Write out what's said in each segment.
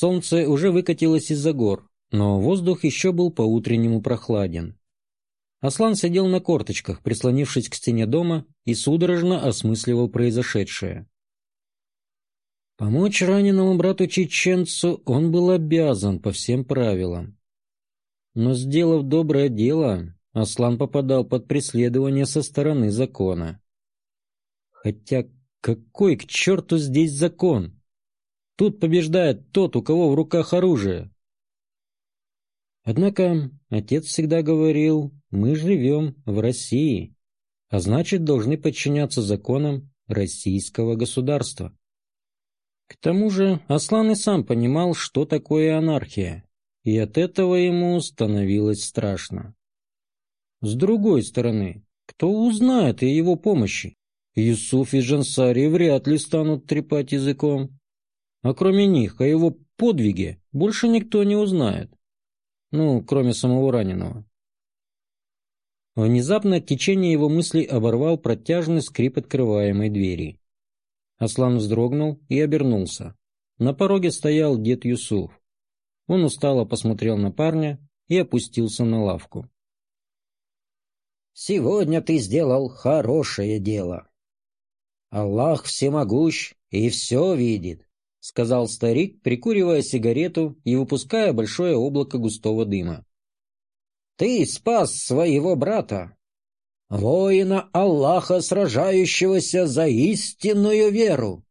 Солнце уже выкатилось из-за гор, но воздух еще был по-утреннему прохладен. Аслан сидел на корточках, прислонившись к стене дома, и судорожно осмысливал произошедшее. Помочь раненому брату-чеченцу он был обязан по всем правилам. Но, сделав доброе дело, Аслан попадал под преследование со стороны закона. Хотя какой к черту здесь закон? Тут побеждает тот, у кого в руках оружие. Однако отец всегда говорил, мы живем в России, а значит должны подчиняться законам российского государства. К тому же Аслан и сам понимал, что такое анархия, и от этого ему становилось страшно. С другой стороны, кто узнает о его помощи? Юсуф и Жансари вряд ли станут трепать языком. А кроме них, о его подвиге больше никто не узнает. Ну, кроме самого раненого. Внезапно течение его мыслей оборвал протяжный скрип открываемой двери. Аслан вздрогнул и обернулся. На пороге стоял дед Юсуф. Он устало посмотрел на парня и опустился на лавку. «Сегодня ты сделал хорошее дело. Аллах всемогущ и все видит», — сказал старик, прикуривая сигарету и выпуская большое облако густого дыма. Ты спас своего брата, воина Аллаха, сражающегося за истинную веру.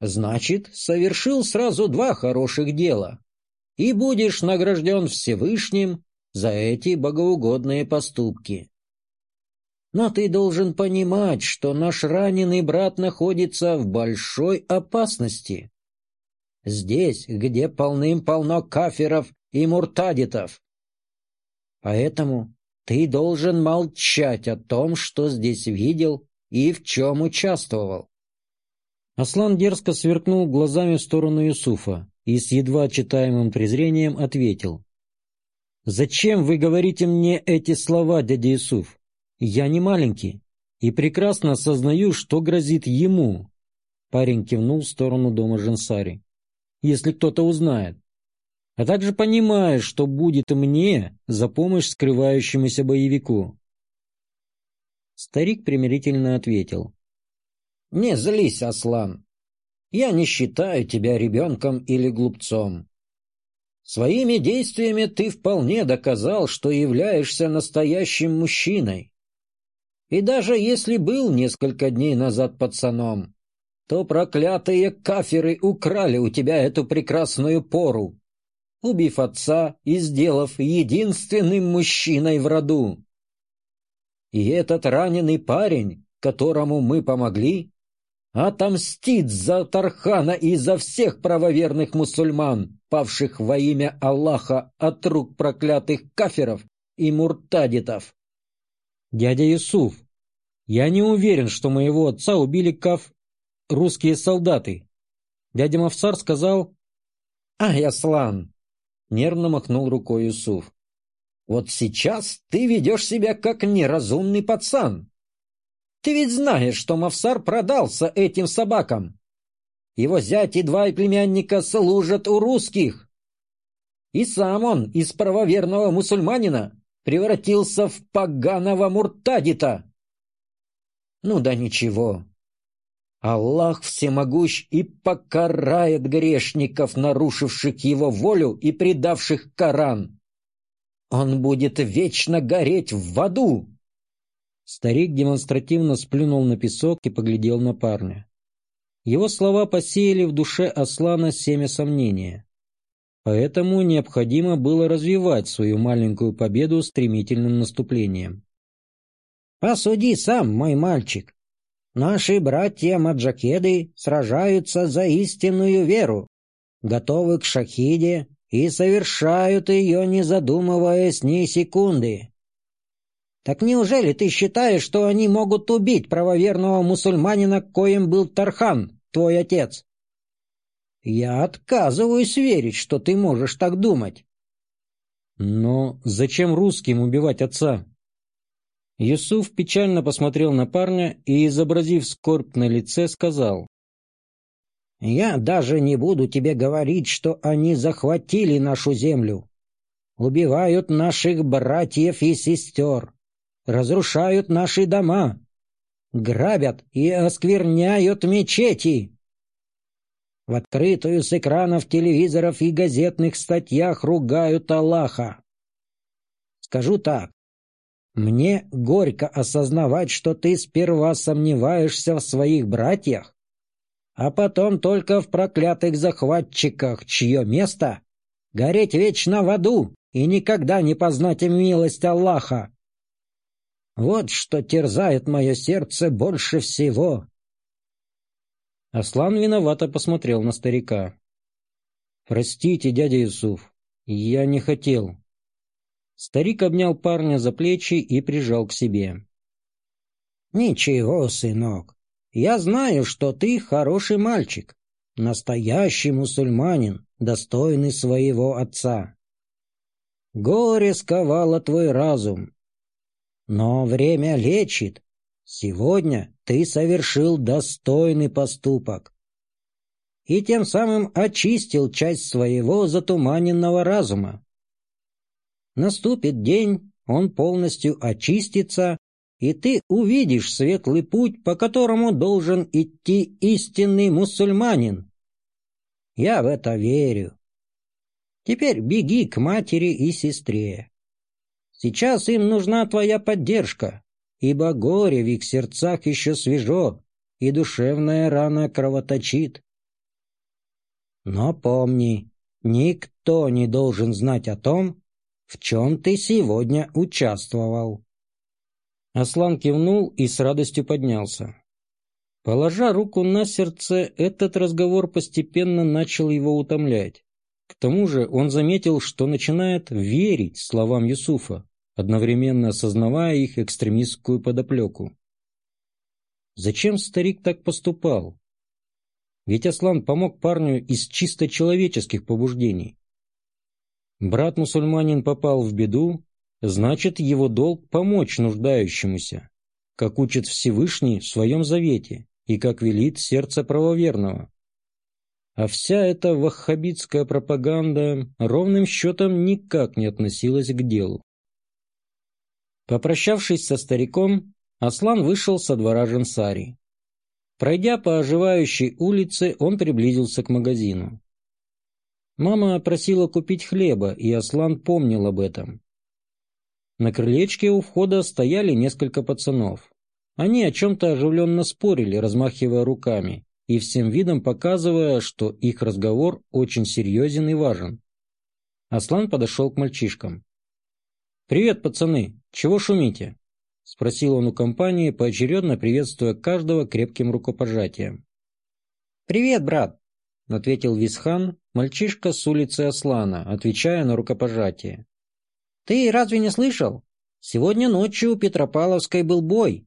Значит, совершил сразу два хороших дела, и будешь награжден Всевышним за эти богоугодные поступки. Но ты должен понимать, что наш раненый брат находится в большой опасности. Здесь, где полным-полно каферов и муртадитов, Поэтому ты должен молчать о том, что здесь видел и в чем участвовал. Аслан дерзко сверкнул глазами в сторону Юсуфа и с едва читаемым презрением ответил. «Зачем вы говорите мне эти слова, дядя Юсуф? Я не маленький и прекрасно осознаю, что грозит ему». Парень кивнул в сторону дома Жансари. «Если кто-то узнает а также понимаешь, что будет мне за помощь скрывающемуся боевику. Старик примирительно ответил. «Не злись, Аслан. Я не считаю тебя ребенком или глупцом. Своими действиями ты вполне доказал, что являешься настоящим мужчиной. И даже если был несколько дней назад пацаном, то проклятые каферы украли у тебя эту прекрасную пору убив отца и сделав единственным мужчиной в роду. И этот раненый парень, которому мы помогли, отомстит за Тархана и за всех правоверных мусульман, павших во имя Аллаха от рук проклятых каферов и муртадитов. Дядя Юсуф, я не уверен, что моего отца убили каф русские солдаты. Дядя Мавсар сказал... Ай, Аслан, Нервно махнул рукой Юсуф. «Вот сейчас ты ведешь себя как неразумный пацан. Ты ведь знаешь, что Мавсар продался этим собакам. Его зять и два племянника служат у русских. И сам он из правоверного мусульманина превратился в поганого муртадита. Ну да ничего, Аллах всемогущ и покарает грешников, нарушивших его волю и предавших Коран. Он будет вечно гореть в аду. Старик демонстративно сплюнул на песок и поглядел на парня. Его слова посеяли в душе Аслана семя сомнения. Поэтому необходимо было развивать свою маленькую победу стремительным наступлением. «Посуди сам, мой мальчик. Наши братья-маджакеды сражаются за истинную веру, готовы к шахиде и совершают ее, не задумываясь ни секунды. Так неужели ты считаешь, что они могут убить правоверного мусульманина, коим был Тархан, твой отец? Я отказываюсь верить, что ты можешь так думать. Но зачем русским убивать отца? Юсуф печально посмотрел на парня и, изобразив скорбь на лице, сказал. Я даже не буду тебе говорить, что они захватили нашу землю, убивают наших братьев и сестер, разрушают наши дома, грабят и оскверняют мечети. В открытую с экранов телевизоров и газетных статьях ругают Аллаха. Скажу так. Мне горько осознавать, что ты сперва сомневаешься в своих братьях, а потом только в проклятых захватчиках, чье место — гореть вечно в аду и никогда не познать милость Аллаха. Вот что терзает мое сердце больше всего. Аслан виновато посмотрел на старика. «Простите, дядя Юсуф, я не хотел». Старик обнял парня за плечи и прижал к себе. «Ничего, сынок, я знаю, что ты хороший мальчик, настоящий мусульманин, достойный своего отца. Горе сковало твой разум. Но время лечит. Сегодня ты совершил достойный поступок. И тем самым очистил часть своего затуманенного разума. Наступит день, он полностью очистится, и ты увидишь светлый путь, по которому должен идти истинный мусульманин. Я в это верю. Теперь беги к матери и сестре. Сейчас им нужна твоя поддержка, ибо горе в их сердцах еще свежо, и душевная рана кровоточит. Но помни, никто не должен знать о том, в чем ты сегодня участвовал. Аслан кивнул и с радостью поднялся. Положа руку на сердце, этот разговор постепенно начал его утомлять. К тому же он заметил, что начинает верить словам Юсуфа, одновременно осознавая их экстремистскую подоплеку. Зачем старик так поступал? Ведь Аслан помог парню из чисто человеческих побуждений. Брат-мусульманин попал в беду, значит, его долг помочь нуждающемуся, как учит Всевышний в своем завете и как велит сердце правоверного. А вся эта ваххабитская пропаганда ровным счетом никак не относилась к делу. Попрощавшись со стариком, Аслан вышел со двора Жансари. Пройдя по оживающей улице, он приблизился к магазину. Мама просила купить хлеба, и Аслан помнил об этом. На крылечке у входа стояли несколько пацанов. Они о чем-то оживленно спорили, размахивая руками, и всем видом показывая, что их разговор очень серьезен и важен. Аслан подошел к мальчишкам. «Привет, пацаны! Чего шумите?» — спросил он у компании, поочередно приветствуя каждого крепким рукопожатием. «Привет, брат!» — ответил Висхан, мальчишка с улицы Аслана, отвечая на рукопожатие. «Ты разве не слышал? Сегодня ночью у Петропавловской был бой.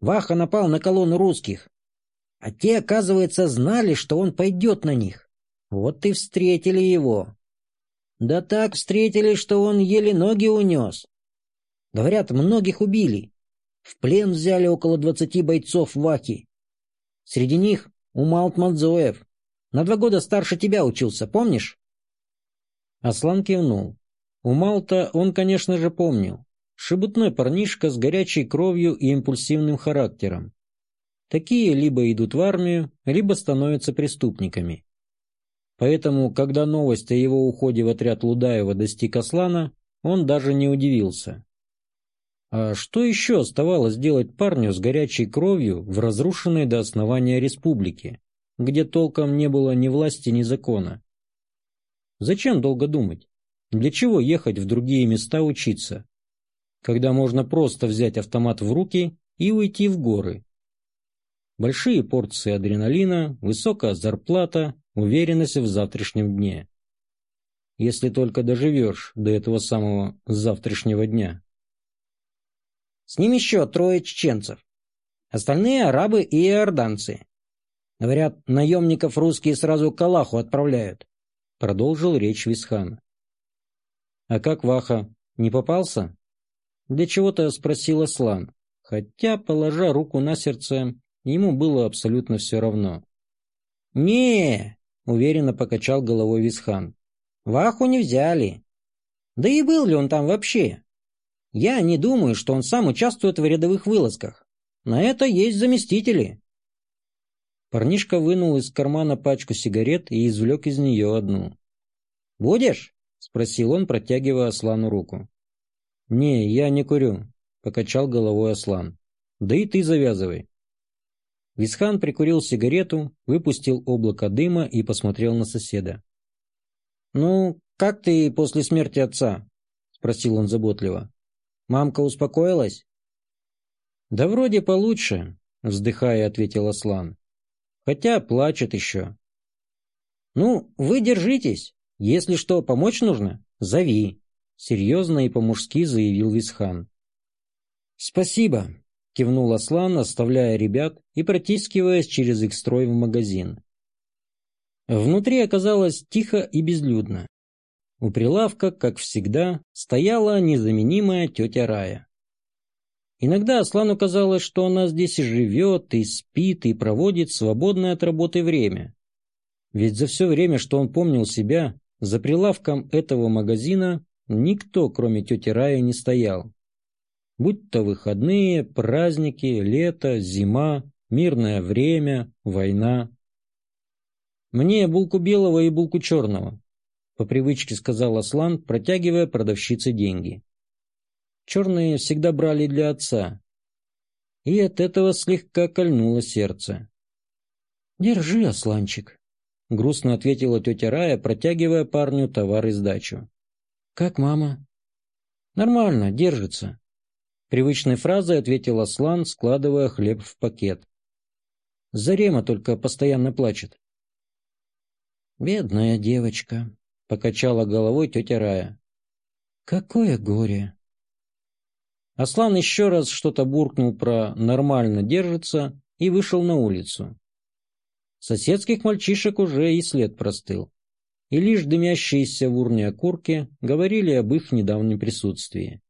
Ваха напал на колонну русских. А те, оказывается, знали, что он пойдет на них. Вот и встретили его. Да так встретили, что он еле ноги унес. Говорят, многих убили. В плен взяли около двадцати бойцов Вахи. Среди них Умалт Мадзоев. На два года старше тебя учился, помнишь? Аслан кивнул. Умалта он, конечно же, помнил. Шебутной парнишка с горячей кровью и импульсивным характером. Такие либо идут в армию, либо становятся преступниками. Поэтому, когда новость о его уходе в отряд Лудаева достиг Аслана, он даже не удивился. А что еще оставалось делать парню с горячей кровью в разрушенной до основания республике, где толком не было ни власти, ни закона? Зачем долго думать? Для чего ехать в другие места учиться? Когда можно просто взять автомат в руки и уйти в горы, большие порции адреналина, высокая зарплата, уверенность в завтрашнем дне. Если только доживешь до этого самого завтрашнего дня. С ним еще трое чеченцев. Остальные арабы и иорданцы. Говорят, наемников русские сразу к Аллаху отправляют. Продолжил речь Висхан. А как Ваха? Не попался? Для чего-то спросил Аслан, хотя, положа руку на сердце, Ему было абсолютно все равно. не уверенно покачал головой Висхан. «Ваху не взяли. Да и был ли он там вообще? Я не думаю, что он сам участвует в рядовых вылазках. На это есть заместители». Парнишка вынул из кармана пачку сигарет и извлек из нее одну. «Будешь?» — спросил он, протягивая Аслану руку. «Не, я не курю», — покачал головой Аслан. «Да и ты завязывай». Висхан прикурил сигарету, выпустил облако дыма и посмотрел на соседа. «Ну, как ты после смерти отца?» — спросил он заботливо. «Мамка успокоилась?» «Да вроде получше», — вздыхая, ответил Аслан. «Хотя плачет еще». «Ну, вы держитесь. Если что, помочь нужно, зови», — серьезно и по-мужски заявил Висхан. «Спасибо», — кивнул Аслан, оставляя ребят и протискиваясь через их строй в магазин. Внутри оказалось тихо и безлюдно. У прилавка, как всегда, стояла незаменимая тетя Рая. Иногда Аслану казалось, что она здесь и живет, и спит, и проводит свободное от работы время. Ведь за все время, что он помнил себя, за прилавком этого магазина никто, кроме тети Раи, не стоял. Будь то выходные, праздники, лето, зима, мирное время, война. «Мне булку белого и булку черного», — по привычке сказал Аслан, протягивая продавщице деньги. Черные всегда брали для отца. И от этого слегка кольнуло сердце. «Держи, Асланчик», — грустно ответила тетя Рая, протягивая парню товар и сдачу. «Как мама?» «Нормально, держится», — привычной фразой ответил Аслан, складывая хлеб в пакет. «Зарема только постоянно плачет». «Бедная девочка», — покачала головой тетя Рая. «Какое горе!» Аслан еще раз что-то буркнул про «нормально держится» и вышел на улицу. Соседских мальчишек уже и след простыл, и лишь дымящиеся в урне окурки говорили об их недавнем присутствии.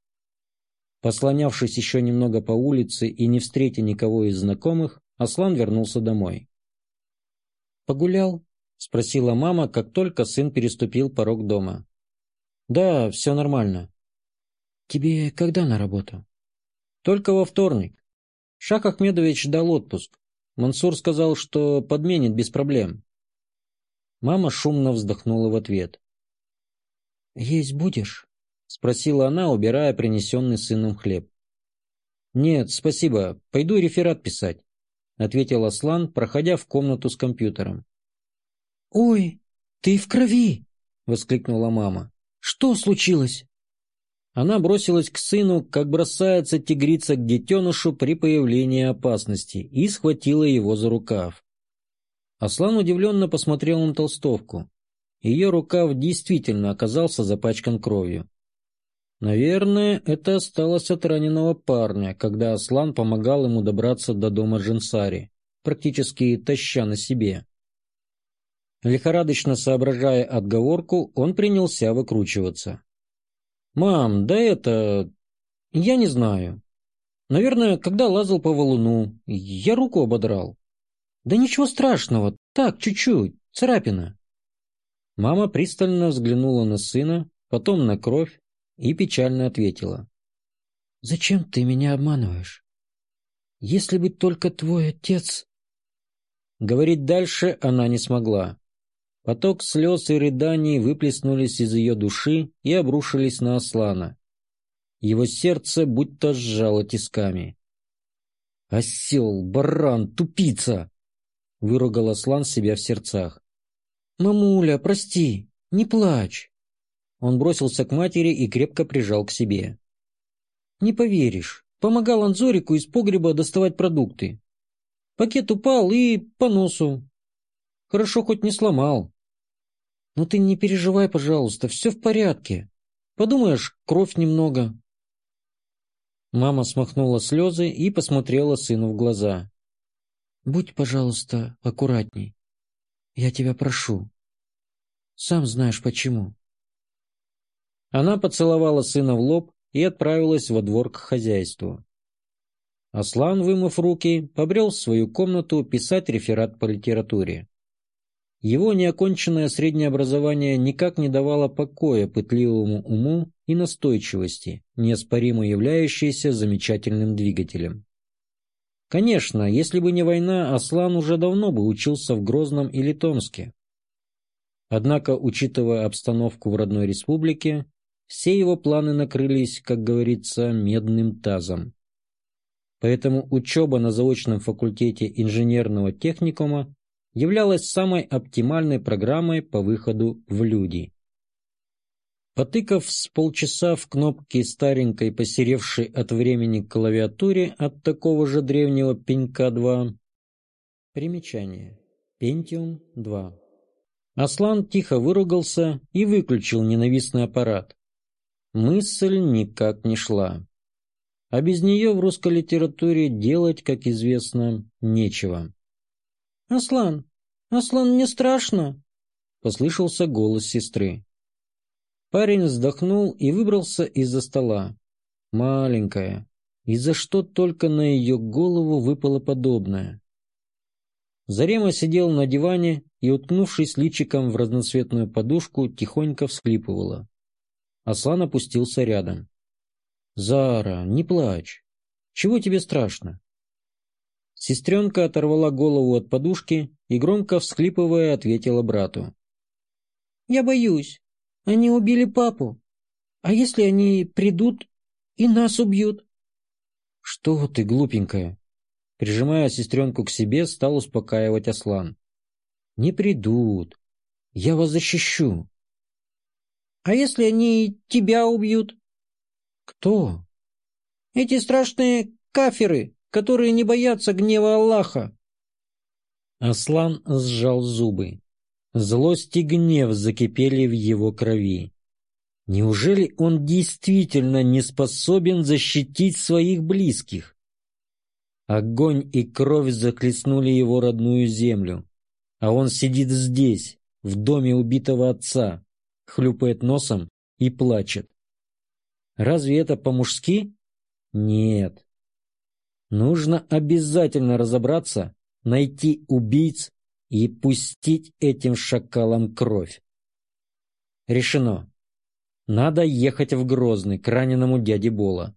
Послонявшись еще немного по улице и не встретя никого из знакомых, Аслан вернулся домой. «Погулял?» — спросила мама, как только сын переступил порог дома. «Да, все нормально», Тебе когда на работу? Только во вторник. Шах Ахмедович дал отпуск. Мансур сказал, что подменит без проблем. Мама шумно вздохнула в ответ. «Есть будешь?» — спросила она, убирая принесенный сыном хлеб. «Нет, спасибо. Пойду реферат писать», — ответил Аслан, проходя в комнату с компьютером. «Ой, ты в крови!» — воскликнула мама. «Что случилось?» Она бросилась к сыну, как бросается тигрица к детенышу при появлении опасности, и схватила его за рукав. Аслан удивленно посмотрел на толстовку. Ее рукав действительно оказался запачкан кровью. Наверное, это осталось от раненого парня, когда Аслан помогал ему добраться до дома Джинсари, практически таща на себе. Лихорадочно соображая отговорку, он принялся выкручиваться. «Мам, да это... Я не знаю. Наверное, когда лазал по валуну, я руку ободрал. Да ничего страшного, так, чуть-чуть, царапина». Мама пристально взглянула на сына, потом на кровь и печально ответила. «Зачем ты меня обманываешь? Если бы только твой отец...» Говорить дальше она не смогла. Поток слез и рыданий выплеснулись из ее души и обрушились на Аслана. Его сердце будто сжало тисками. «Осел, баран, тупица!» — выругал Аслан себя в сердцах. «Мамуля, прости, не плачь!» Он бросился к матери и крепко прижал к себе. «Не поверишь, помогал Анзорику из погреба доставать продукты. Пакет упал и по носу. Хорошо хоть не сломал. «Ну ты не переживай, пожалуйста, все в порядке. Подумаешь, кровь немного». Мама смахнула слезы и посмотрела сыну в глаза. «Будь, пожалуйста, аккуратней. Я тебя прошу. Сам знаешь почему». Она поцеловала сына в лоб и отправилась во двор к хозяйству. Аслан, вымыв руки, побрел в свою комнату писать реферат по литературе. Его неоконченное среднее образование никак не давало покоя пытливому уму и настойчивости, неоспоримо являющейся замечательным двигателем. Конечно, если бы не война, Аслан уже давно бы учился в Грозном или Томске. Однако, учитывая обстановку в родной республике, все его планы накрылись, как говорится, медным тазом. Поэтому учеба на заочном факультете инженерного техникума являлась самой оптимальной программой по выходу в люди. Потыкав с полчаса в кнопки старенькой, посеревшей от времени клавиатуре от такого же древнего пенька 2. Примечание. Pentium 2. Аслан тихо выругался и выключил ненавистный аппарат. Мысль никак не шла. А без нее в русской литературе делать, как известно, нечего. «Аслан, Аслан, мне страшно!» — послышался голос сестры. Парень вздохнул и выбрался из-за стола. Маленькая. И за что только на ее голову выпало подобное? Зарема сидел на диване и, уткнувшись личиком в разноцветную подушку, тихонько всхлипывала. Аслан опустился рядом. «Зара, не плачь. Чего тебе страшно?» Сестренка оторвала голову от подушки и, громко всхлипывая, ответила брату. «Я боюсь. Они убили папу. А если они придут и нас убьют? Что ты, глупенькая? Прижимая сестренку к себе, стал успокаивать Аслан. Не придут. Я вас защищу. А если они тебя убьют? Кто? Эти страшные кафиры, которые не боятся гнева Аллаха. Аслан сжал зубы. Злость и гнев закипели в его крови. Неужели он действительно не способен защитить своих близких? Огонь и кровь захлестнули его родную землю, а он сидит здесь, в доме убитого отца, хлюпает носом и плачет. Разве это по-мужски? Нет. Нужно обязательно разобраться, найти убийц и пустить этим шакалам кровь. Решено. Надо ехать в Грозный к раненому дяде Бола.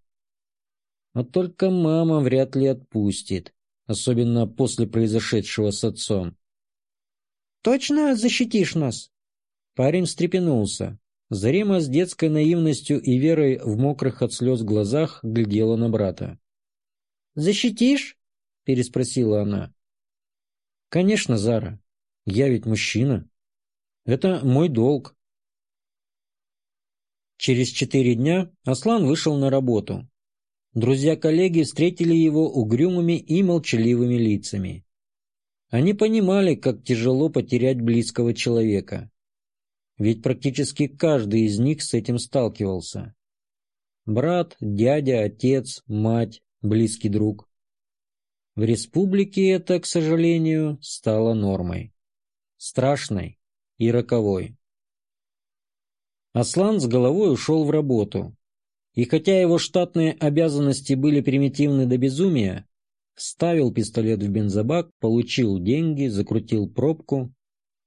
Но только мама вряд ли отпустит, особенно после произошедшего с отцом. «Точно защитишь нас?» Парень встрепенулся. Зарема с детской наивностью и верой в мокрых от слез глазах глядела на брата. «Защитишь?» — переспросила она. Конечно, Зара. Я ведь мужчина. Это мой долг. Через четыре дня Аслан вышел на работу. Друзья-коллеги встретили его угрюмыми и молчаливыми лицами. Они понимали, как тяжело потерять близкого человека. Ведь практически каждый из них с этим сталкивался. Брат, дядя, отец, мать, близкий друг. В республике это, к сожалению, стало нормой. Страшной и роковой. Аслан с головой ушел в работу. И хотя его штатные обязанности были примитивны до безумия, вставил пистолет в бензобак, получил деньги, закрутил пробку.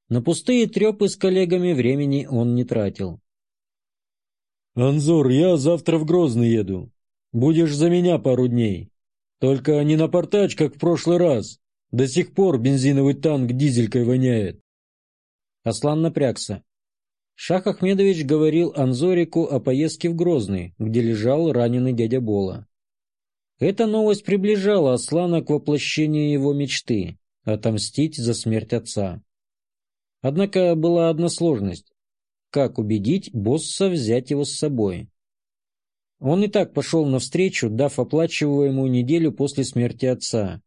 На пустые трепы с коллегами времени он не тратил. «Анзор, я завтра в Грозный еду. Будешь за меня пару дней. Только не напортач, как в прошлый раз. До сих пор бензиновый танк дизелькой воняет. Аслан напрягся. Шах Ахмедович говорил Анзорику о поездке в Грозный, где лежал раненый дядя Бола. Эта новость приближала Аслана к воплощению его мечты – отомстить за смерть отца. Однако была одна сложность – как убедить босса взять его с собой. Он и так пошел навстречу, дав оплачиваемую неделю после смерти отца.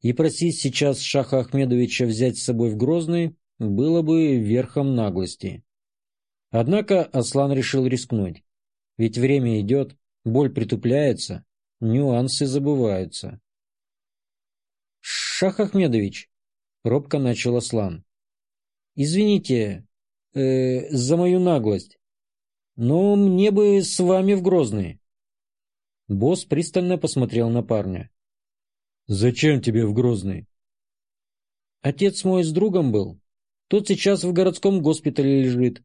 И просить сейчас Шаха Ахмедовича взять с собой в Грозный было бы верхом наглости. Однако Аслан решил рискнуть. Ведь время идет, боль притупляется, нюансы забываются. «Шах Ахмедович», — робко начал Аслан, — «извините э, за мою наглость. Но мне бы с вами в Грозный. Босс пристально посмотрел на парня. «Зачем тебе в Грозный?» «Отец мой с другом был. Тот сейчас в городском госпитале лежит.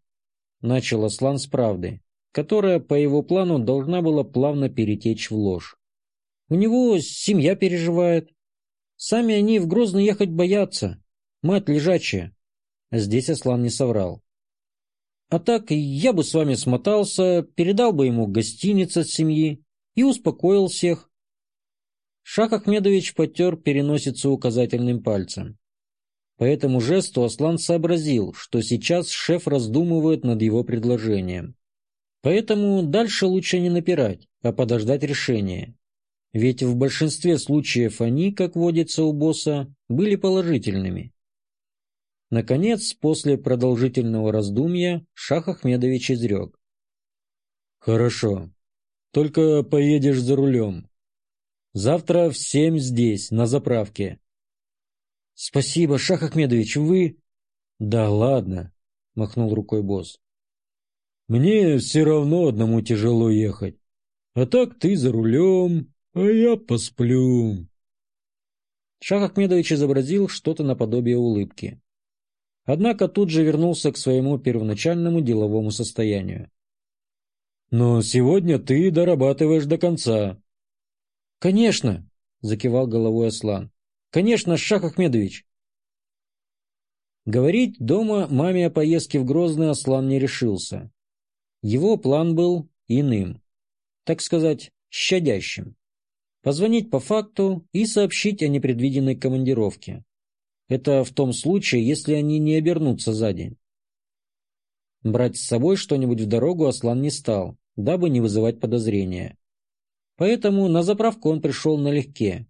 Начал Аслан с правды, которая по его плану должна была плавно перетечь в ложь. У него семья переживает. Сами они в Грозно ехать боятся. Мать лежачая. Здесь Аслан не соврал. А так я бы с вами смотался, передал бы ему гостиниц от семьи и успокоил всех. Шах Ахмедович потер переносицу указательным пальцем. По этому жесту Аслан сообразил, что сейчас шеф раздумывает над его предложением. Поэтому дальше лучше не напирать, а подождать решения. Ведь в большинстве случаев они, как водится у босса, были положительными. Наконец, после продолжительного раздумья, Шах Ахмедович изрек. «Хорошо. Только поедешь за рулем. Завтра в семь здесь, на заправке». «Спасибо, Шах Ахмедович, вы...» «Да ладно», — махнул рукой босс. «Мне все равно одному тяжело ехать. А так ты за рулем, а я посплю». Шах Ахмедович изобразил что-то наподобие улыбки. Однако тут же вернулся к своему первоначальному деловому состоянию. «Но сегодня ты дорабатываешь до конца». «Конечно!» — закивал головой Аслан. «Конечно, Шах Ахмедович!» Говорить дома маме о поездке в Грозный Аслан не решился. Его план был иным, так сказать, щадящим. Позвонить по факту и сообщить о непредвиденной командировке. Это в том случае, если они не обернутся за день. Брать с собой что-нибудь в дорогу Аслан не стал, дабы не вызывать подозрения. Поэтому на заправку он пришел налегке.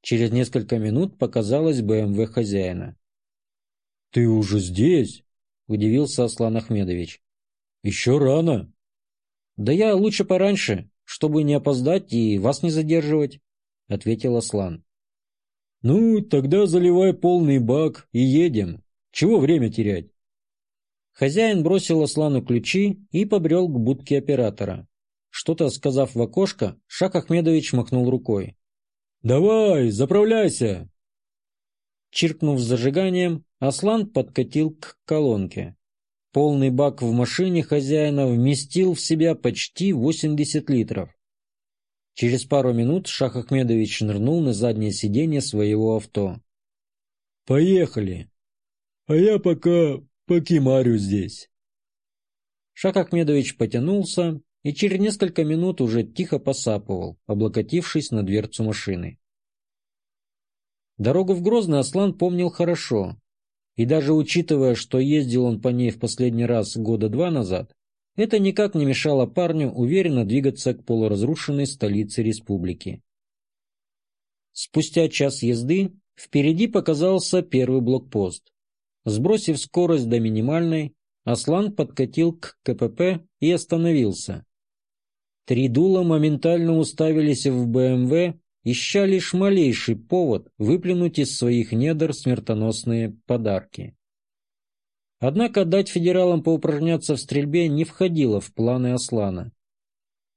Через несколько минут показалась БМВ хозяина. «Ты уже здесь?» – удивился Аслан Ахмедович. «Еще рано». «Да я лучше пораньше, чтобы не опоздать и вас не задерживать», – ответил Аслан. «Ну, тогда заливай полный бак и едем. Чего время терять?» Хозяин бросил Аслану ключи и побрел к будке оператора. Что-то сказав в окошко, Шах Ахмедович махнул рукой. «Давай, заправляйся!» Чиркнув зажиганием, Аслан подкатил к колонке. Полный бак в машине хозяина вместил в себя почти 80 литров. Через пару минут Шах Ахмедович нырнул на заднее сиденье своего авто. «Поехали! А я пока покимарю здесь!» Шах Ахмедович потянулся и через несколько минут уже тихо посапывал, облокотившись на дверцу машины. Дорогу в Грозный Аслан помнил хорошо, и даже учитывая, что ездил он по ней в последний раз года два назад, это никак не мешало парню уверенно двигаться к полуразрушенной столице республики. Спустя час езды впереди показался первый блокпост. Сбросив скорость до минимальной, Аслан подкатил к КПП и остановился. Три дула моментально уставились в БМВ, ища лишь малейший повод выплюнуть из своих недр смертоносные подарки. Однако дать федералам поупражняться в стрельбе не входило в планы Аслана.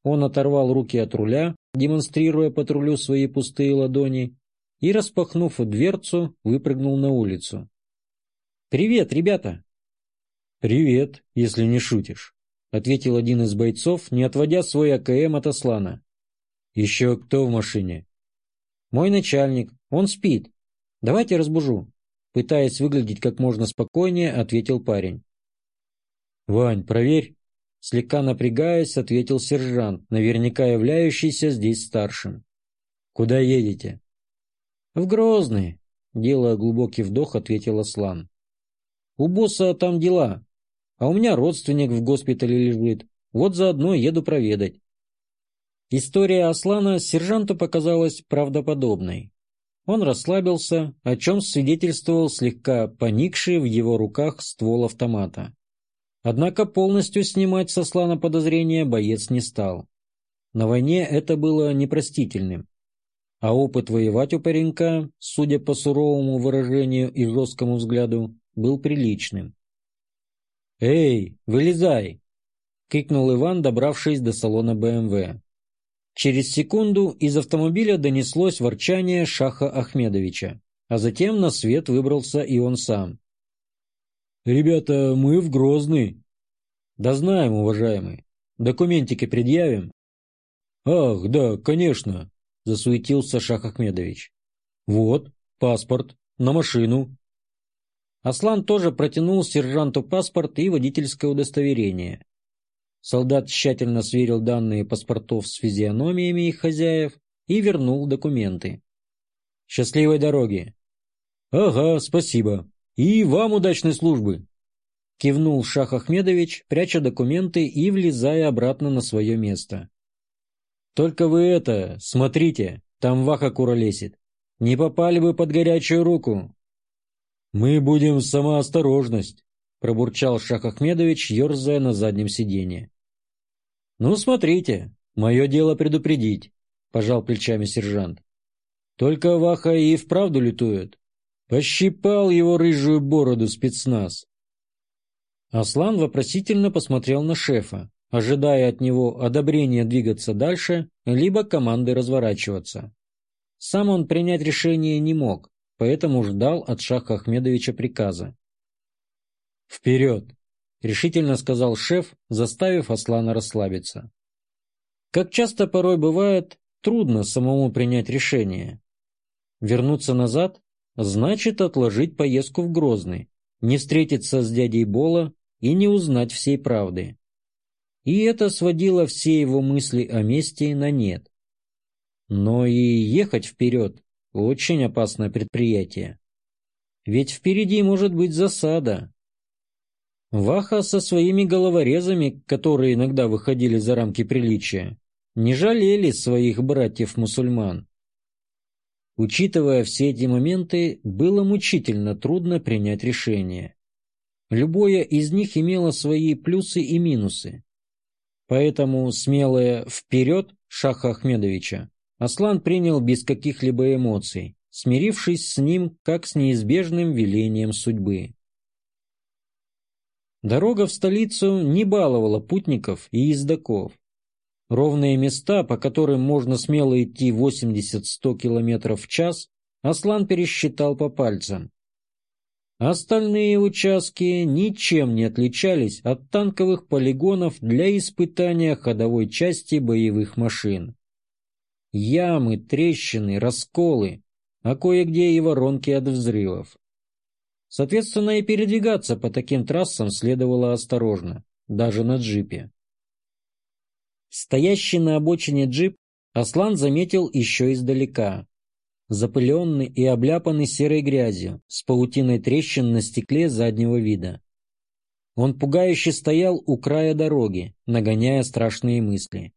Он оторвал руки от руля, демонстрируя патрулю свои пустые ладони, и, распахнув дверцу, выпрыгнул на улицу. «Привет, ребята!» «Привет, если не шутишь», — ответил один из бойцов, не отводя свой АКМ от Аслана. «Еще кто в машине?» «Мой начальник. Он спит. Давайте разбужу». Пытаясь выглядеть как можно спокойнее, ответил парень. «Вань, проверь!» Слегка напрягаясь, ответил сержант, наверняка являющийся здесь старшим. «Куда едете?» «В Грозный», — делая глубокий вдох, ответил Аслан. «У босса там дела, а у меня родственник в госпитале лежит, вот заодно еду проведать». История Аслана сержанту показалась правдоподобной. Он расслабился, о чем свидетельствовал слегка поникший в его руках ствол автомата. Однако полностью снимать со слана подозрения боец не стал. На войне это было непростительным. А опыт воевать у паренька, судя по суровому выражению и жесткому взгляду, был приличным. «Эй, вылезай!» — крикнул Иван, добравшись до салона БМВ. Через секунду из автомобиля донеслось ворчание Шаха Ахмедовича, а затем на свет выбрался и он сам. Ребята, мы в Грозный. Да знаем, уважаемый. Документики предъявим? Ах, да, конечно, засуетился Шах Ахмедович. Вот, паспорт, на машину. Аслан тоже протянул сержанту паспорт и водительское удостоверение. Солдат тщательно сверил данные паспортов с физиономиями их хозяев и вернул документы. «Счастливой дороги!» «Ага, спасибо. И вам удачной службы!» Кивнул Шах Ахмедович, пряча документы и влезая обратно на свое место. «Только вы это, смотрите, там Ваха куролесит. Не попали бы под горячую руку!» «Мы будем сама осторожность», — пробурчал Шах Ахмедович, ерзая на заднем сиденье. «Ну, смотрите, мое дело предупредить», — пожал плечами сержант. «Только Ваха и вправду лютует. Пощипал его рыжую бороду спецназ. Аслан вопросительно посмотрел на шефа, ожидая от него одобрения двигаться дальше, либо команды разворачиваться. Сам он принять решение не мог, поэтому ждал от Шаха Ахмедовича приказа. «Вперед!» — решительно сказал шеф, заставив Аслана расслабиться. Как часто порой бывает, трудно самому принять решение. Вернуться назад Значит, отложить поездку в Грозный, не встретиться с дядей Бола и не узнать всей правды. И это сводило все его мысли о мести на нет. Но и ехать вперед – очень опасное предприятие. Ведь впереди может быть засада. Ваха со своими головорезами, которые иногда выходили за рамки приличия, не жалели своих братьев-мусульман. Учитывая все эти моменты, было мучительно трудно принять решение. Любое из них имело свои плюсы и минусы. Поэтому смелое «вперед» Шаха Ахмедовича Аслан принял без каких-либо эмоций, смирившись с ним как с неизбежным велением судьбы. Дорога в столицу не баловала путников и ездаков. Ровные места, по которым можно смело идти 80-100 км в час, Аслан пересчитал по пальцам. Остальные участки ничем не отличались от танковых полигонов для испытания ходовой части боевых машин. Ямы, трещины, расколы, а кое-где и воронки от взрывов. Соответственно, и передвигаться по таким трассам следовало осторожно, даже на джипе. Стоящий на обочине джип Аслан заметил еще издалека. Запыленный и обляпанный серой грязью, с паутиной трещин на стекле заднего вида. Он пугающе стоял у края дороги, нагоняя страшные мысли.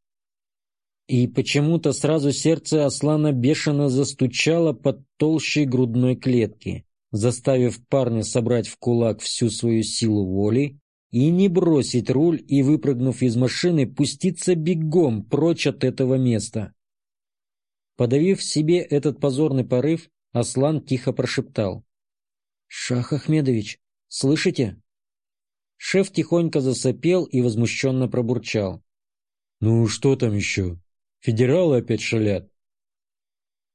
И почему-то сразу сердце Аслана бешено застучало под толщей грудной клетки, заставив парня собрать в кулак всю свою силу воли и не бросить руль и, выпрыгнув из машины, пуститься бегом прочь от этого места. Подавив в себе этот позорный порыв, Аслан тихо прошептал. «Шах Ахмедович, слышите?» Шеф тихонько засопел и возмущенно пробурчал. «Ну, что там еще? Федералы опять шалят?»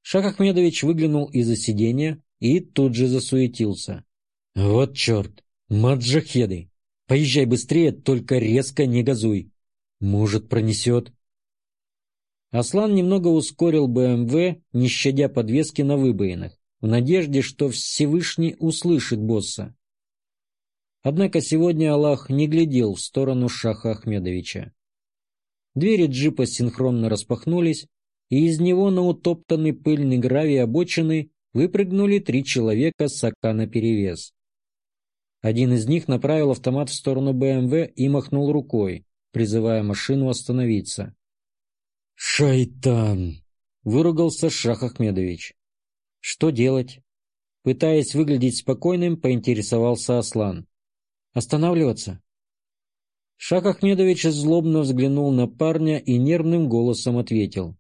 Шах Ахмедович выглянул из-за сиденья и тут же засуетился. «Вот черт! Маджахеды! Поезжай быстрее, только резко не газуй. Может, пронесет. Аслан немного ускорил БМВ, не щадя подвески на выбоинах, в надежде, что Всевышний услышит босса. Однако сегодня Аллах не глядел в сторону Шаха Ахмедовича. Двери джипа синхронно распахнулись, и из него на утоптанный пыльный гравий обочины выпрыгнули три человека с ака наперевес. Один из них направил автомат в сторону БМВ и махнул рукой, призывая машину остановиться. «Шайтан!» — выругался Шах Ахмедович. «Что делать?» Пытаясь выглядеть спокойным, поинтересовался Аслан. «Останавливаться?» Шах Ахмедович злобно взглянул на парня и нервным голосом ответил.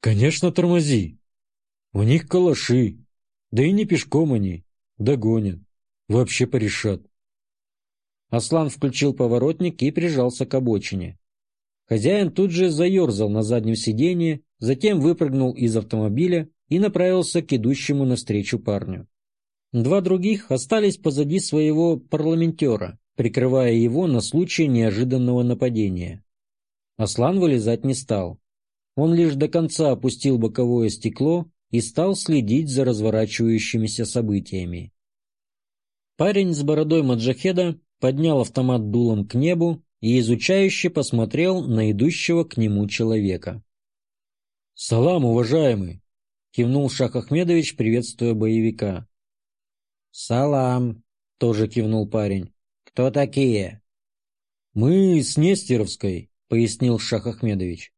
«Конечно, тормози. У них калаши. Да и не пешком они. Догонят. Вообще порешат. Аслан включил поворотник и прижался к обочине. Хозяин тут же заерзал на заднем сиденье, затем выпрыгнул из автомобиля и направился к идущему навстречу парню. Два других остались позади своего парламентера, прикрывая его на случай неожиданного нападения. Аслан вылезать не стал. Он лишь до конца опустил боковое стекло и стал следить за разворачивающимися событиями. Парень с бородой маджахеда поднял автомат дулом к небу и изучающе посмотрел на идущего к нему человека. «Салам, уважаемый!» — кивнул Шах Ахмедович, приветствуя боевика. «Салам!» — тоже кивнул парень. «Кто такие?» «Мы с Нестеровской», — пояснил Шах Ахмедович.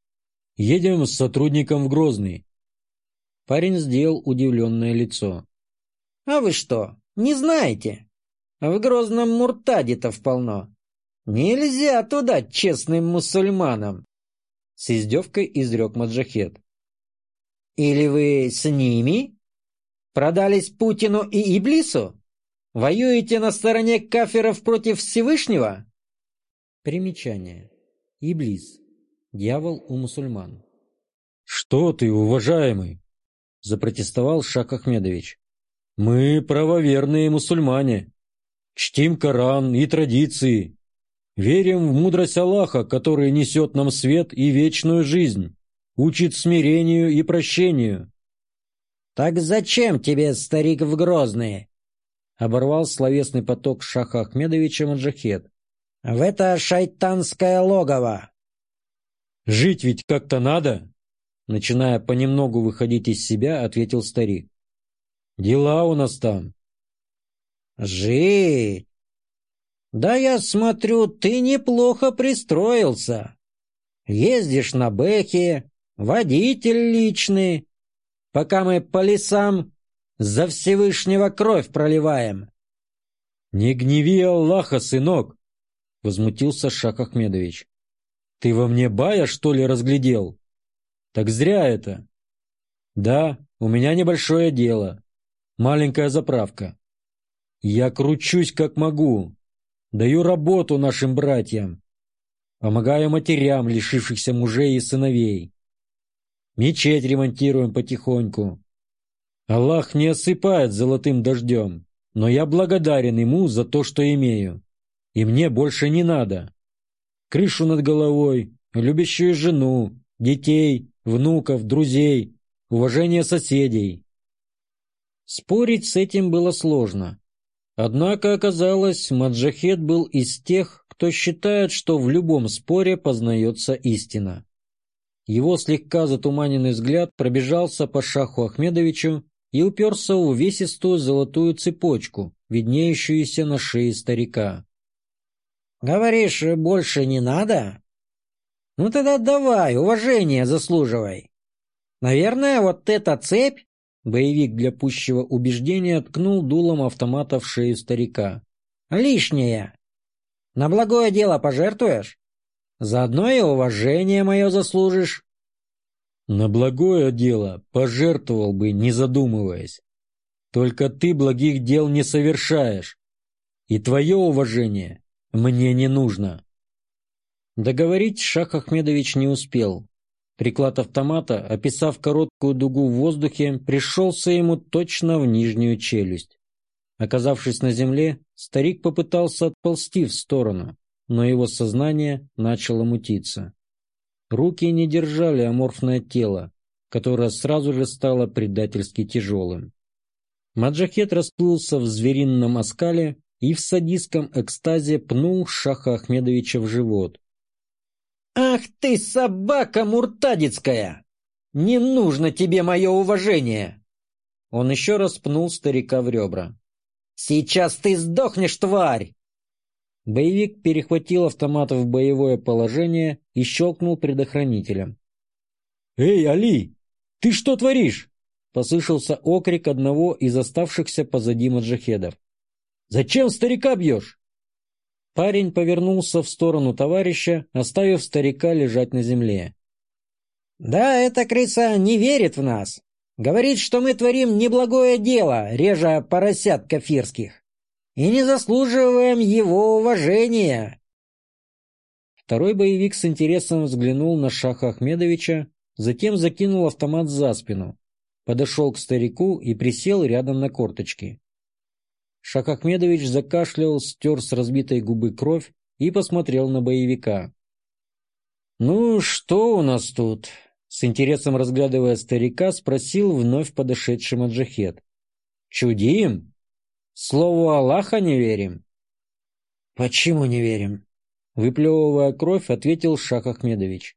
«Едем с сотрудником в Грозный». Парень сделал удивленное лицо. «А вы что, не знаете? В Грозном Муртаде-то полно. Нельзя туда честным мусульманам!» С издевкой изрек Маджахет. «Или вы с ними?» Продались Путину и Иблису? Воюете на стороне каферов против Всевышнего? Примечание. Иблис. Дьявол у мусульман. «Что ты, уважаемый?» – запротестовал Шак Ахмедович. «Мы правоверные мусульмане. Чтим Коран и традиции. Верим в мудрость Аллаха, который несет нам свет и вечную жизнь, учит смирению и прощению. «Так зачем тебе, старик, в Грозные?» — оборвал словесный поток Шаха Ахмедовича Маджахет. «В это шайтанское логово!» «Жить ведь как-то надо!» Начиная понемногу выходить из себя, ответил старик. «Дела у нас там». «Жить? Да я смотрю, ты неплохо пристроился. Ездишь на бэхе, водитель личный, пока мы по лесам за Всевышнего кровь проливаем. — Не гневи Аллаха, сынок! — возмутился Шах Ахмедович. — Ты во мне бая, что ли, разглядел? Так зря это. Да, у меня небольшое дело. Маленькая заправка. Я кручусь как могу. Даю работу нашим братьям. Помогаю матерям, лишившихся мужей и сыновей. Мечеть ремонтируем потихоньку. Аллах не осыпает золотым дождем, но я благодарен ему за то, что имею. И мне больше не надо. Крышу над головой, любящую жену, детей, внуков, друзей, уважение соседей. Спорить с этим было сложно. Однако оказалось, Маджахет был из тех, кто считает, что в любом споре познается истина. Его слегка затуманенный взгляд пробежался по шаху Ахмедовичу и уперся в увесистую золотую цепочку, виднеющуюся на шее старика. «Говоришь, больше не надо? Ну тогда давай, уважение заслуживай. Наверное, вот эта цепь...» Боевик для пущего убеждения ткнул дулом автомата в шею старика. «Лишнее. На благое дело пожертвуешь?» Заодно и уважение мое заслужишь. На благое дело пожертвовал бы, не задумываясь. Только ты благих дел не совершаешь, и твое уважение мне не нужно. Договорить Шах Ахмедович не успел. Приклад автомата, описав короткую дугу в воздухе, пришелся ему точно в нижнюю челюсть. Оказавшись на земле, старик попытался отползти в сторону но его сознание начало мутиться. Руки не держали аморфное тело, которое сразу же стало предательски тяжелым. Маджахет расплылся в зверином оскале и в садистском экстазе пнул Шаха Ахмедовича в живот. «Ах ты, собака муртадицкая! Не нужно тебе мое уважение!» Он еще раз пнул старика в ребра. «Сейчас ты сдохнешь, тварь!» Боевик перехватил автомат в боевое положение и щелкнул предохранителем. «Эй, Али, ты что творишь?» — послышался окрик одного из оставшихся позади маджахедов. «Зачем старика бьешь?» Парень повернулся в сторону товарища, оставив старика лежать на земле. «Да, эта крыса не верит в нас. Говорит, что мы творим неблагое дело, режа поросят кафирских и не заслуживаем его уважения. Второй боевик с интересом взглянул на Шаха Ахмедовича, затем закинул автомат за спину, подошел к старику и присел рядом на корточки. Шахахмедович закашлял, стер с разбитой губы кровь и посмотрел на боевика. «Ну, что у нас тут?» С интересом разглядывая старика, спросил вновь подошедший маджахет. «Чудим? Слову Аллаха не верим?» «Почему не верим?» Выплевывая кровь, ответил Шах Ахмедович.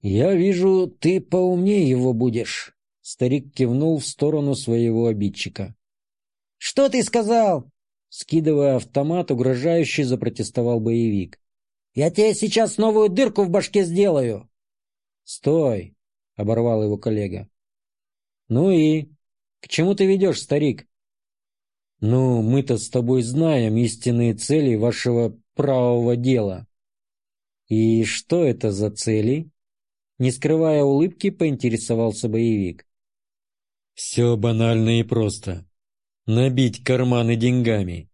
«Я вижу, ты поумнее его будешь», — старик кивнул в сторону своего обидчика. «Что ты сказал?» Скидывая автомат, угрожающе запротестовал боевик. «Я тебе сейчас новую дырку в башке сделаю!» «Стой!» — оборвал его коллега. «Ну и? К чему ты ведешь, старик?» «Ну, мы-то с тобой знаем истинные цели вашего правого дела». «И что это за цели?» Не скрывая улыбки, поинтересовался боевик. «Все банально и просто. Набить карманы деньгами.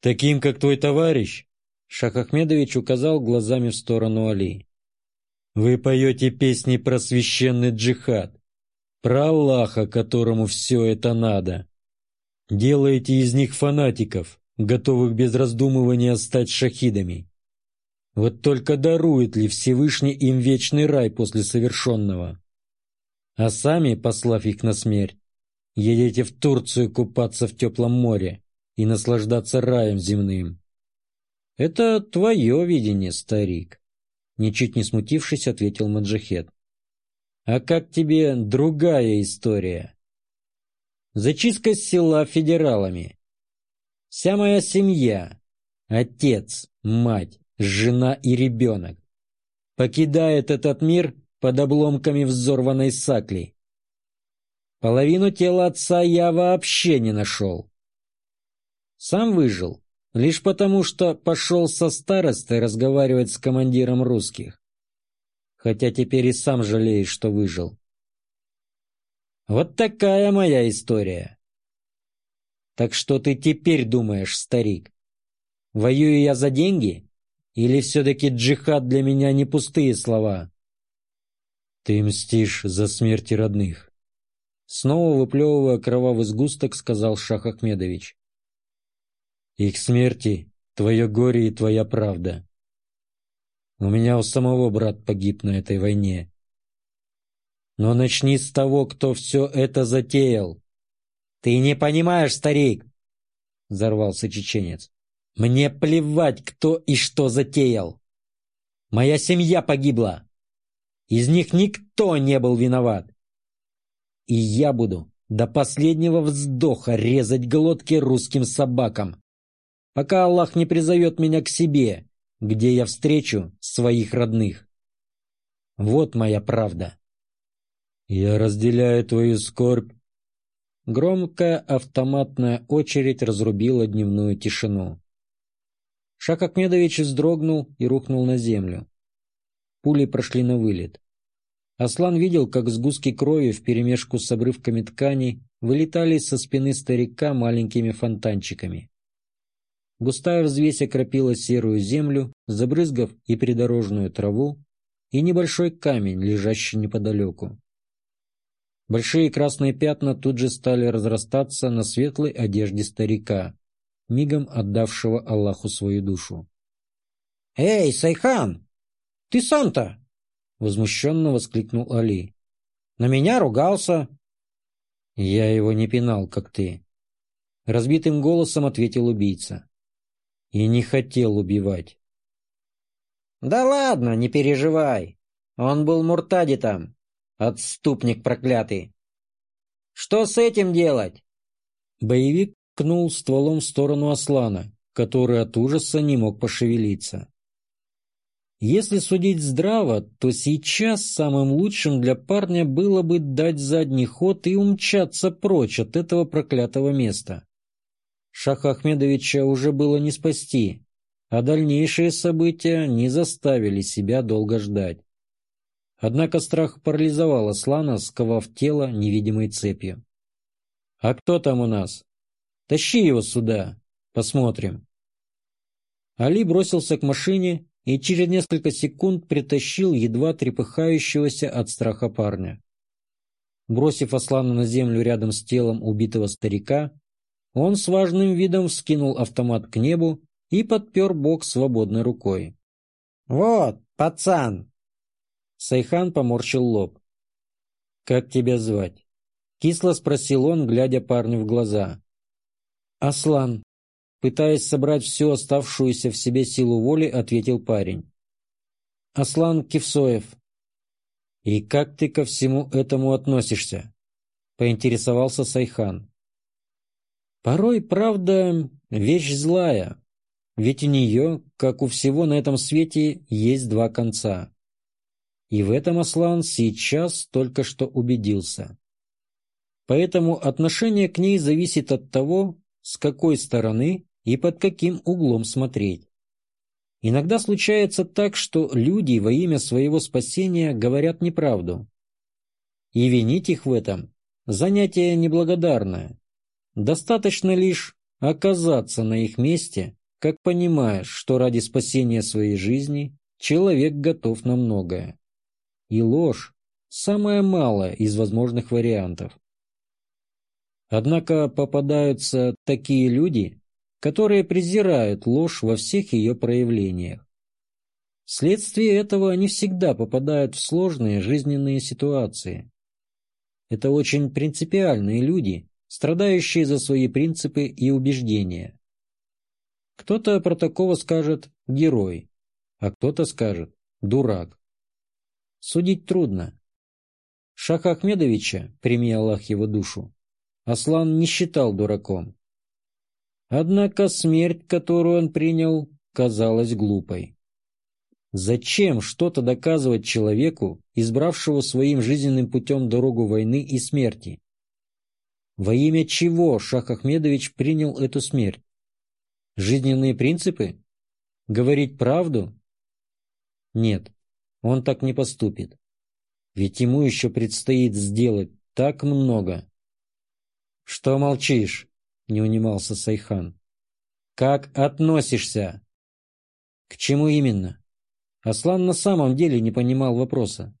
Таким, как твой товарищ?» Шахахмедович указал глазами в сторону Али. Вы поете песни про священный джихад, про Аллаха, которому все это надо. Делаете из них фанатиков, готовых без раздумывания стать шахидами. Вот только дарует ли Всевышний им вечный рай после совершенного? А сами, послав их на смерть, едете в Турцию купаться в теплом море и наслаждаться раем земным. Это твое видение, старик. Ничуть не смутившись, ответил Маджахет. А как тебе другая история? Зачистка села федералами. Вся моя семья, отец, мать, жена и ребенок, покидает этот мир под обломками взорванной сакли. Половину тела отца я вообще не нашел. Сам выжил, Лишь потому, что пошел со старостой разговаривать с командиром русских. Хотя теперь и сам жалеешь, что выжил. Вот такая моя история. Так что ты теперь думаешь, старик? Воюю я за деньги? Или все-таки джихад для меня не пустые слова? Ты мстишь за смерти родных. Снова выплевывая кровавый сгусток, сказал Шах Ахмедович. Их смерти — твое горе и твоя правда. У меня у самого брат погиб на этой войне. Но начни с того, кто все это затеял. Ты не понимаешь, старик, — взорвался чеченец. Мне плевать, кто и что затеял. Моя семья погибла. Из них никто не был виноват. И я буду до последнего вздоха резать глотки русским собакам пока Аллах не призовет меня к себе, где я встречу своих родных. Вот моя правда. Я разделяю твою скорбь. Громкая автоматная очередь разрубила дневную тишину. Шак Ахмедович вздрогнул и рухнул на землю. Пули прошли на вылет. Аслан видел, как сгустки крови вперемешку с обрывками ткани вылетали со спины старика маленькими фонтанчиками. Густая взвесь окропила серую землю, забрызгав и придорожную траву, и небольшой камень, лежащий неподалеку. Большие красные пятна тут же стали разрастаться на светлой одежде старика, мигом отдавшего Аллаху свою душу. «Эй, Сайхан! Ты сам-то!» — возмущенно воскликнул Али. «На меня ругался!» «Я его не пинал, как ты!» Разбитым голосом ответил убийца. Я не хотел убивать. «Да ладно, не переживай. Он был муртадитом, отступник проклятый. Что с этим делать?» Боевик кнул стволом в сторону Аслана, который от ужаса не мог пошевелиться. Если судить здраво, то сейчас самым лучшим для парня было бы дать задний ход и умчаться прочь от этого проклятого места. Шаха Ахмедовича уже было не спасти, а дальнейшие события не заставили себя долго ждать. Однако страх парализовал Аслана, сковав тело невидимой цепью. «А кто там у нас? Тащи его сюда, посмотрим». Али бросился к машине и через несколько секунд притащил едва трепыхающегося от страха парня. Бросив Аслана на землю рядом с телом убитого старика, Он с важным видом вскинул автомат к небу и подпер бок свободной рукой. «Вот, пацан!» Сайхан поморщил лоб. «Как тебя звать?» Кисло спросил он, глядя парню в глаза. «Аслан», пытаясь собрать всю оставшуюся в себе силу воли, ответил парень. «Аслан Кивсоев». «И как ты ко всему этому относишься?» поинтересовался Сайхан. Порой, правда, вещь злая, ведь у нее, как у всего на этом свете, есть два конца. И в этом Аслан сейчас только что убедился. Поэтому отношение к ней зависит от того, с какой стороны и под каким углом смотреть. Иногда случается так, что люди во имя своего спасения говорят неправду. И винить их в этом – занятие неблагодарное. Достаточно лишь оказаться на их месте, как понимаешь, что ради спасения своей жизни человек готов на многое. И ложь – самая малая из возможных вариантов. Однако попадаются такие люди, которые презирают ложь во всех ее проявлениях. Вследствие этого они всегда попадают в сложные жизненные ситуации. Это очень принципиальные люди, страдающие за свои принципы и убеждения. Кто-то про такого скажет «герой», а кто-то скажет «дурак». Судить трудно. Шаха Ахмедовича, прими Аллах его душу, Аслан не считал дураком. Однако смерть, которую он принял, казалась глупой. Зачем что-то доказывать человеку, избравшего своим жизненным путем дорогу войны и смерти? Во имя чего Шах Ахмедович принял эту смерть? Жизненные принципы? Говорить правду? Нет, он так не поступит. Ведь ему еще предстоит сделать так много. «Что молчишь?» — не унимался Сайхан. «Как относишься?» «К чему именно?» Аслан на самом деле не понимал вопроса.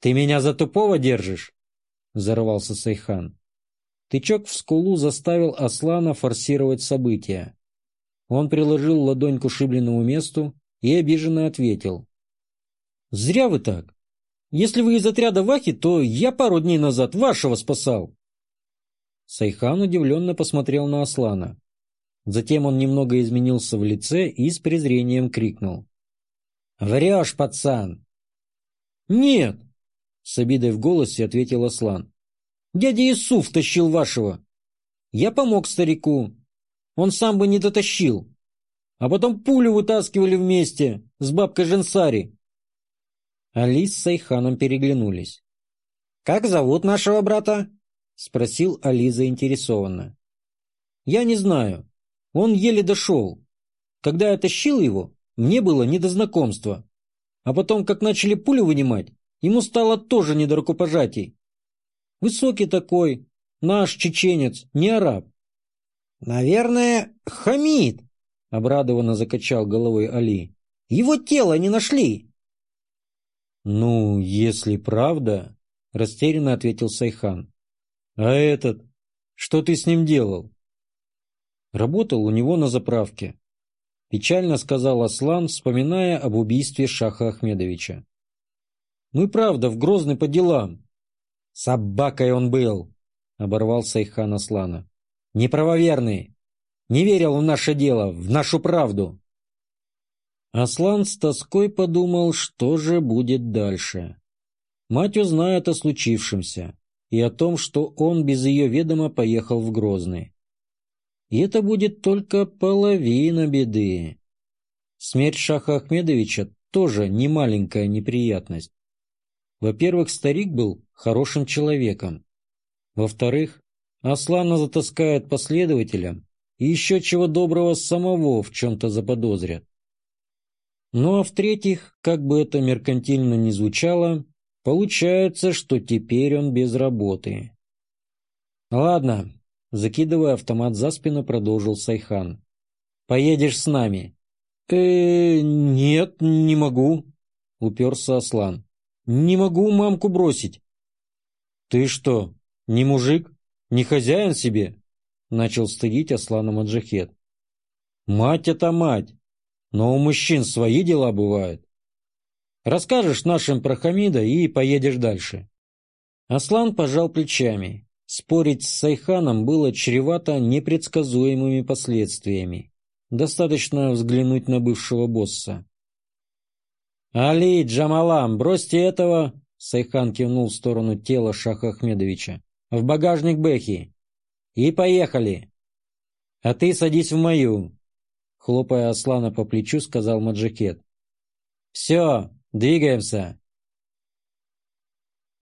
«Ты меня за тупого держишь?» — взорвался Сайхан. Тычок в скулу заставил Аслана форсировать события. Он приложил ладонь к ушибленному месту и обиженно ответил. «Зря вы так. Если вы из отряда Вахи, то я пару дней назад вашего спасал. Сайхан удивленно посмотрел на Аслана. Затем он немного изменился в лице и с презрением крикнул. «Врешь, пацан!» «Нет!» — с обидой в голосе ответил Аслан. «Дядя Исуф тащил вашего. Я помог старику. Он сам бы не дотащил. А потом пулю вытаскивали вместе с бабкой Женсари». Али с Сайханом переглянулись. «Как зовут нашего брата?» — спросил Али заинтересованно. «Я не знаю. Он еле дошел. Когда я тащил его, мне было не до знакомства. А потом, как начали пулю вынимать, ему стало тоже не до рукопожатий. Высокий такой, наш чеченец, не араб». «Наверное, Хамид», — обрадованно закачал головой Али. «Его тело не нашли». «Ну, если правда», — растерянно ответил Сайхан. «А этот? Что ты с ним делал?» «Работал у него на заправке», — печально сказал Аслан, вспоминая об убийстве Шаха Ахмедовича. «Мы правда в Грозный по делам». «Собакой он был», — оборвал Сайхан Аслана. «Неправоверный. Не верил в наше дело, в нашу правду». Аслан с тоской подумал, что же будет дальше. Мать узнает о случившемся и о том, что он без ее ведома поехал в Грозный. И это будет только половина беды. Смерть Шаха Ахмедовича тоже не маленькая неприятность. Во-первых, старик был хорошим человеком. Во-вторых, Аслана затаскает последователям и еще чего доброго самого в чем-то заподозрят. Ну а в-третьих, как бы это меркантильно ни звучало, Получается, что теперь он без работы. Ладно, закидывая автомат за спину, продолжил Сайхан. Поедешь с нами. Э, нет, не могу, уперся Аслан. Не могу мамку бросить. Ты что, не мужик, не хозяин себе? начал стыдить Аслана моджахед. Мать это мать, но у мужчин свои дела бывают. Расскажешь нашим про Хамида и поедешь дальше. Аслан пожал плечами. Спорить с Сайханом было чревато непредсказуемыми последствиями. Достаточно взглянуть на бывшего босса. «Али, Джамалам, бросьте этого!» Сайхан кивнул в сторону тела Шаха Ахмедовича. «В багажник Бэхи. И поехали!» «А ты садись в мою!» Хлопая Аслана по плечу, сказал Маджикет. «Все, diye gevşe